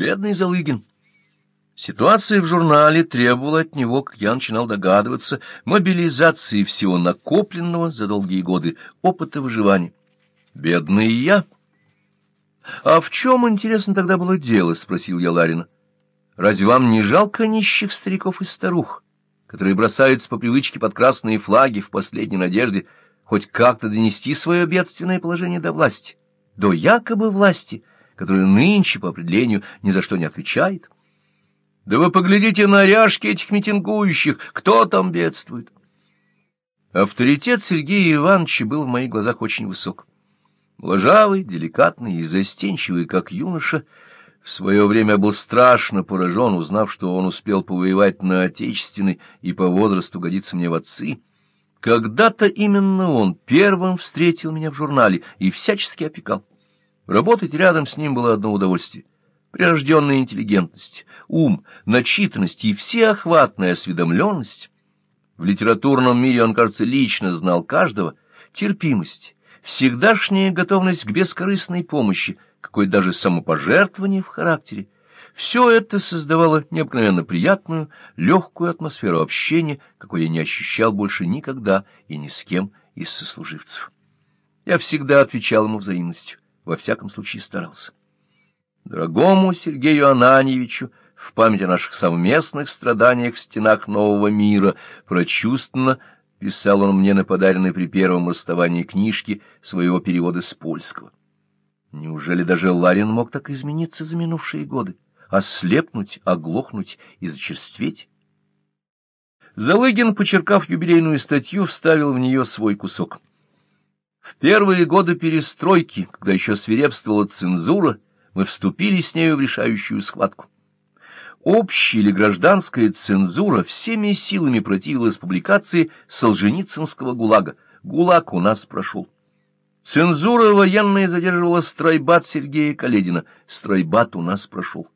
Бедный Залыгин. Ситуация в журнале требовала от него, как я начинал догадываться, мобилизации всего накопленного за долгие годы опыта выживания. Бедный я. — А в чем, интересно, тогда было дело? — спросил я Ларина. — Разве вам не жалко нищих стариков и старух, которые бросаются по привычке под красные флаги в последней надежде хоть как-то донести свое бедственное положение до власти, до якобы власти, которая нынче, по определению, ни за что не отвечает? — да вы поглядите на ряжки этих митингующих, кто там бедствует. Авторитет Сергея Ивановича был в моих глазах очень высок. Ложавый, деликатный и застенчивый, как юноша, в свое время был страшно поражен, узнав, что он успел повоевать на Отечественной и по возрасту годится мне в отцы. Когда-то именно он первым встретил меня в журнале и всячески опекал. Работать рядом с ним было одно удовольствие прирожденная интеллигентность, ум, начитанность и всеохватная осведомленность. В литературном мире он, кажется, лично знал каждого, терпимость, всегдашняя готовность к бескорыстной помощи, какое даже самопожертвование в характере. Все это создавало необыкновенно приятную, легкую атмосферу общения, какой я не ощущал больше никогда и ни с кем из сослуживцев. Я всегда отвечал ему взаимностью, во всяком случае старался. Дорогому Сергею Ананьевичу в память о наших совместных страданиях в стенах нового мира прочувственно писал он мне на подаренной при первом расставании книжки своего перевода с польского. Неужели даже Ларин мог так измениться за минувшие годы, ослепнуть, оглохнуть и зачерстветь? Залыгин, почеркав юбилейную статью, вставил в нее свой кусок. В первые годы перестройки, когда еще свирепствовала цензура, мы вступили с нею в решающую схватку. Общая или гражданская цензура всеми силами противилась публикации Солженицынского ГУЛАГа. ГУЛАГ у нас прошел. Цензура военная задерживала стройбат Сергея Каледина. Стройбат у нас прошел.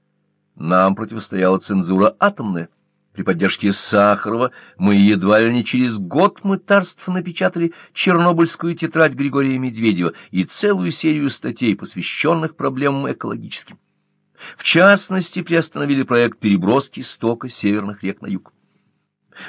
Нам противостояла цензура атомная. При поддержке Сахарова мы едва ли не через год мытарств напечатали чернобыльскую тетрадь Григория Медведева и целую серию статей, посвященных проблемам экологическим. В частности, приостановили проект переброски стока северных рек на юг.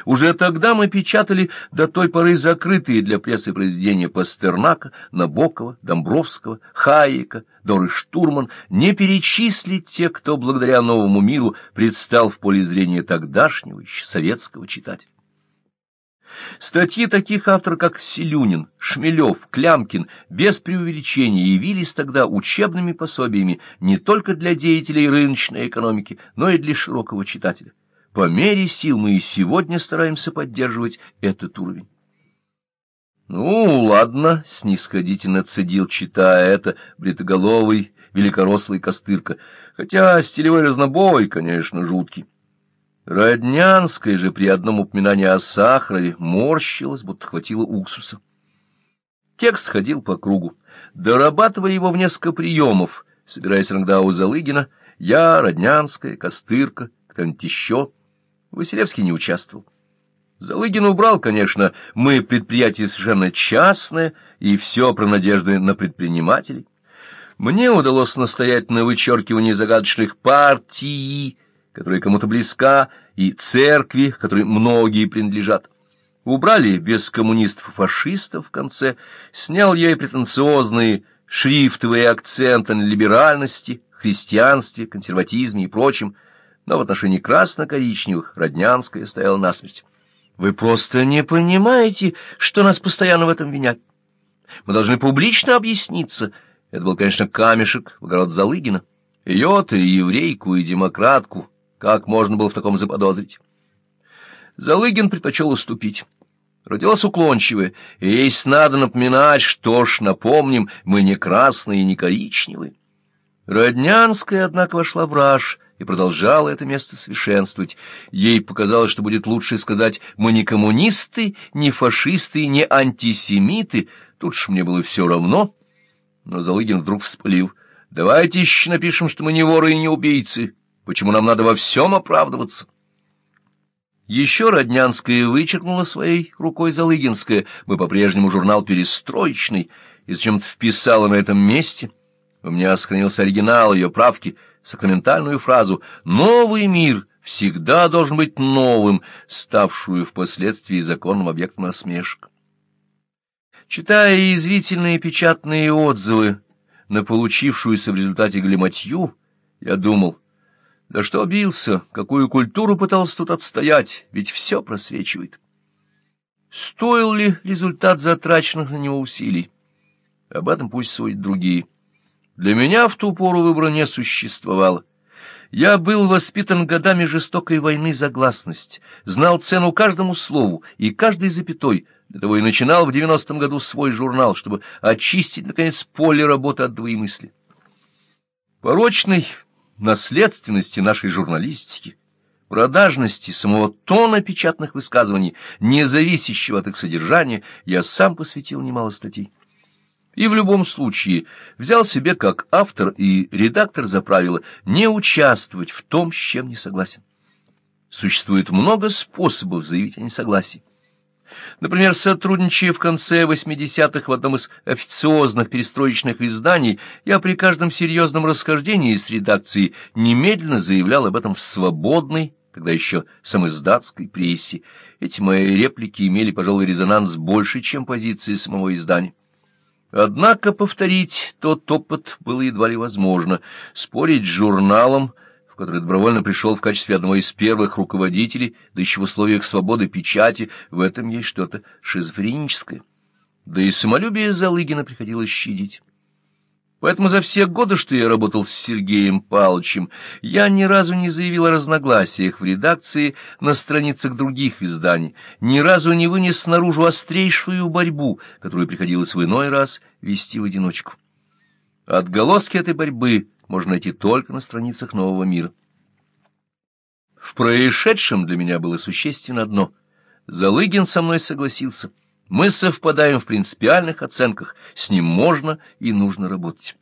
Уже тогда мы печатали до той поры закрытые для прессы произведения Пастернака, Набокова, Домбровского, Хайека, Доры Штурман, не перечислить те, кто благодаря новому миру предстал в поле зрения тогдашнего еще советского читателя. Статьи таких авторов, как Селюнин, Шмелев, Клямкин, без преувеличения явились тогда учебными пособиями не только для деятелей рыночной экономики, но и для широкого читателя. По мере сил мы и сегодня стараемся поддерживать этот уровень. Ну, ладно, снисходительно цедил, читая это, бритоголовый, великорослый костырка, хотя стилевой разнобой, конечно, жуткий. Роднянская же при одном упоминании о Сахарове морщилась, будто хватило уксуса. Текст ходил по кругу. Дорабатывали его в несколько приемов, собираясь иногда у Залыгина, я, Роднянская, Костырка, кто-нибудь еще — Василевский не участвовал. Залыгин убрал, конечно, мы предприятие совершенно частное, и все про надежды на предпринимателей. Мне удалось настоять на вычеркивании загадочных партий, которые кому-то близка, и церкви, которой многие принадлежат. Убрали без коммунистов фашистов в конце, снял я и претенциозные шрифтовые акценты на либеральности, христианстве, консерватизме и прочем, но в отношении красно-коричневых Роднянская стояла насмерть. Вы просто не понимаете, что нас постоянно в этом винят. Мы должны публично объясниться. Это был, конечно, камешек в огород Залыгина. Ее-то, и еврейку, и демократку. Как можно было в таком заподозрить? Залыгин предпочел уступить. Родилась уклончивая, и если надо напоминать, что ж, напомним, мы не красные и не коричневые. Роднянская, однако, вошла в раж — и продолжала это место совершенствовать. Ей показалось, что будет лучше сказать «мы не коммунисты, не фашисты, не антисемиты». Тут ж мне было все равно. Но Залыгин вдруг вспылил. «Давайте еще напишем, что мы не воры и не убийцы. Почему нам надо во всем оправдываться?» Еще Роднянская вычеркнула своей рукой Залыгинская. Мы по-прежнему журнал «Перестроечный» и зачем-то вписала на этом месте. У меня сохранился оригинал ее правки — сакраментальную фразу «Новый мир всегда должен быть новым», ставшую впоследствии законным объектом насмешек. Читая язвительные печатные отзывы на получившуюся в результате глиматью, я думал, да что бился, какую культуру пытался тут отстоять, ведь все просвечивает. Стоил ли результат затраченных на него усилий? Об этом пусть судят другие. Для меня в ту пору выбора не существовало. Я был воспитан годами жестокой войны за гласность, знал цену каждому слову и каждой запятой, для того и начинал в девяностом году свой журнал, чтобы очистить, наконец, поле работы от двоемыслия. Порочной наследственности нашей журналистики, продажности самого тона печатных высказываний, не зависящего от их содержания, я сам посвятил немало статей. И в любом случае взял себе как автор и редактор за правило не участвовать в том, с чем не согласен. Существует много способов заявить о несогласии. Например, сотрудничая в конце 80-х в одном из официозных перестроечных изданий, я при каждом серьезном расхождении с редакцией немедленно заявлял об этом в свободной, тогда еще самоиздатской прессе. Эти мои реплики имели, пожалуй, резонанс больше, чем позиции самого издания. Однако повторить тот опыт было едва ли возможно. Спорить с журналом — в который добровольно пришел в качестве одного из первых руководителей, да еще в условиях свободы печати, в этом есть что-то шизофреническое. Да и самолюбие Залыгина приходилось щадить. Поэтому за все годы, что я работал с Сергеем Павловичем, я ни разу не заявил о разногласиях в редакции на страницах других изданий, ни разу не вынес наружу острейшую борьбу, которую приходилось в иной раз вести в одиночку. Отголоски этой борьбы можно найти только на страницах нового мира. В происшедшем для меня было существенно одно. Залыгин со мной согласился. Мы совпадаем в принципиальных оценках, с ним можно и нужно работать.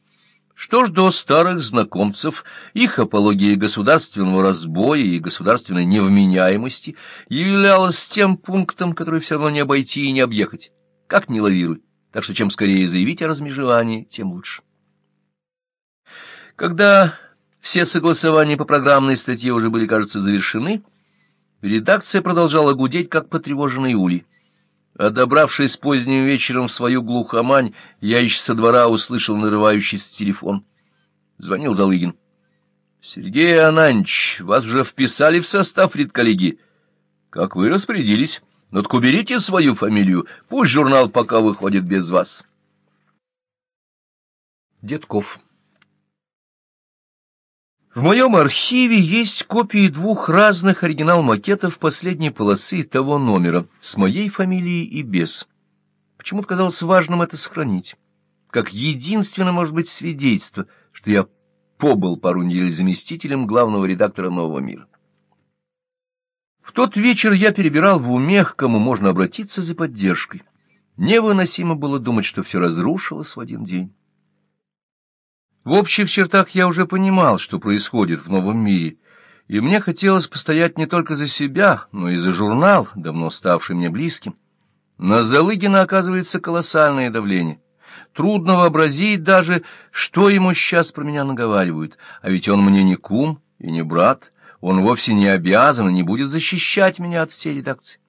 Что ж до старых знакомцев, их апология государственного разбоя и государственной невменяемости являлась тем пунктом, который все равно не обойти и не объехать. Как не лавируй. Так что чем скорее заявить о размежевании, тем лучше. Когда все согласования по программной статье уже были, кажется, завершены, редакция продолжала гудеть, как потревоженный улей. А добравшись поздним вечером в свою глухомань, я еще со двора услышал нарывающийся телефон. Звонил Залыгин. — Сергей Ананч, вас уже вписали в состав редколлегии. — Как вы распорядились? Ну так уберите свою фамилию, пусть журнал пока выходит без вас. Детков в моем архиве есть копии двух разных оригинал-макетов последней полосы того номера, с моей фамилией и без. Почему-то казалось важным это сохранить, как единственное, может быть, свидетельство, что я побыл пару недель заместителем главного редактора «Нового мира». В тот вечер я перебирал в уме, к кому можно обратиться за поддержкой. Невыносимо было думать, что все разрушилось в один день. В общих чертах я уже понимал, что происходит в новом мире, и мне хотелось постоять не только за себя, но и за журнал, давно ставший мне близким. На Залыгина оказывается колоссальное давление. Трудно вообразить даже, что ему сейчас про меня наговаривают, а ведь он мне не кум и не брат, он вовсе не обязан и не будет защищать меня от всей редакции.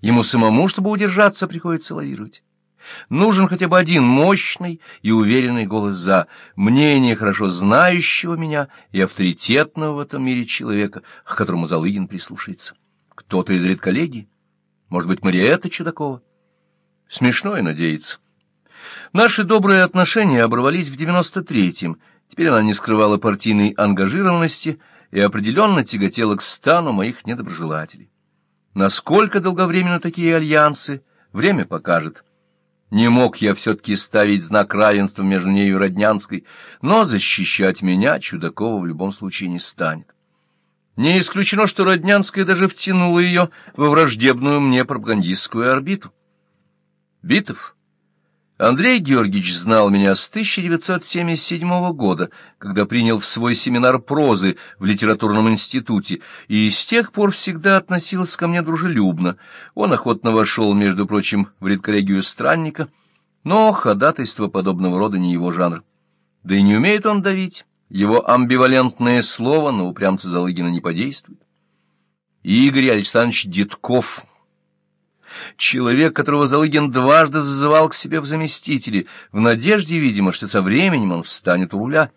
Ему самому, чтобы удержаться, приходится лавировать. Нужен хотя бы один мощный и уверенный голос «за», мнение хорошо знающего меня и авторитетного в этом мире человека, к которому Залыгин прислушается. Кто-то из редколлегий? Может быть, Мариэта Чудакова? Смешно и надеяться. Наши добрые отношения оборвались в девяносто третьем. Теперь она не скрывала партийной ангажированности и определенно тяготела к стану моих недоброжелателей. Насколько долговременно такие альянсы, время покажет. Не мог я все-таки ставить знак равенства между нею и Роднянской, но защищать меня Чудакова в любом случае не станет. Не исключено, что Роднянская даже втянула ее во враждебную мне пропагандистскую орбиту. Битов Андрей Георгиевич знал меня с 1977 года, когда принял в свой семинар прозы в литературном институте, и с тех пор всегда относился ко мне дружелюбно. Он охотно вошел, между прочим, в редколлегию странника, но ходатайство подобного рода не его жанр. Да и не умеет он давить, Его амбивалентное слово на упрямца Залыгина не подействует. Игорь Александрович Детков, человек, которого Залыгин дважды зазывал к себе в заместители, в надежде, видимо, что со временем он встанет у руля.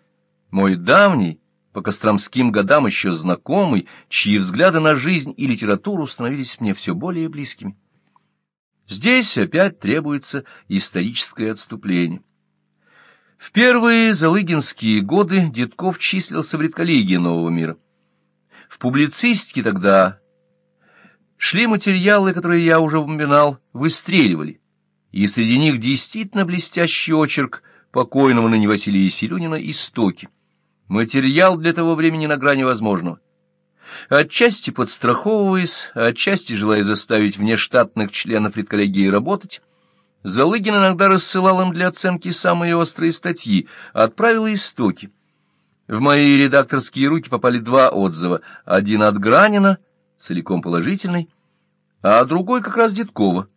Мой давний, по костромским годам еще знакомый, чьи взгляды на жизнь и литературу становились мне все более близкими. Здесь опять требуется историческое отступление. В первые залыгинские годы Дедков числился в редколлегии Нового мира. В публицистике тогда шли материалы, которые я уже упоминал, выстреливали, и среди них действительно блестящий очерк покойного ныне Василия Селюнина «Истоки». Материал для того времени на грани возможного. Отчасти подстраховываясь, отчасти желая заставить внештатных членов редколлегии работать, Залыгин иногда рассылал им для оценки самые острые статьи, отправил истоки. В мои редакторские руки попали два отзыва, один от Гранина, целиком положительный, а другой как раз Дедкова.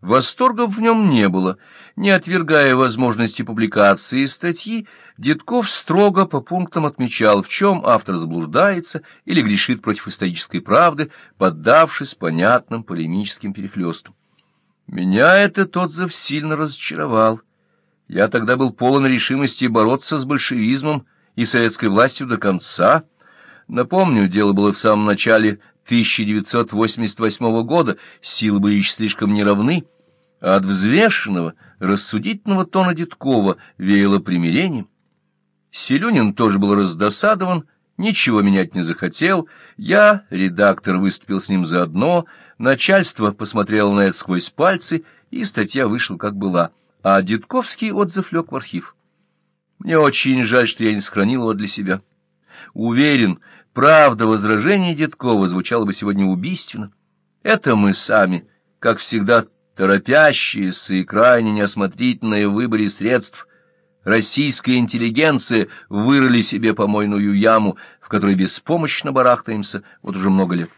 Восторгов в нем не было. Не отвергая возможности публикации статьи, Дедков строго по пунктам отмечал, в чем автор заблуждается или грешит против исторической правды, поддавшись понятным полемическим перехлестам. Меня этот отзыв сильно разочаровал. Я тогда был полон решимости бороться с большевизмом и советской властью до конца. Напомню, дело было в самом начале 1988 года, силы были еще слишком неравны, а от взвешенного, рассудительного тона Дедкова веяло примирением. Селюнин тоже был раздосадован, ничего менять не захотел. Я, редактор, выступил с ним заодно, начальство посмотрело на это сквозь пальцы, и статья вышла как была, а Дедковский отзыв лег в архив. Мне очень жаль, что я не сохранил его для себя. Уверен, правда возражений Дедкова звучала бы сегодня убийственно. Это мы сами, как всегда, торопящиеся и крайне неосмотрительные в выборе средств, российская интеллигенция вырыли себе помойную яму, в которой беспомощно барахтаемся вот уже много лет.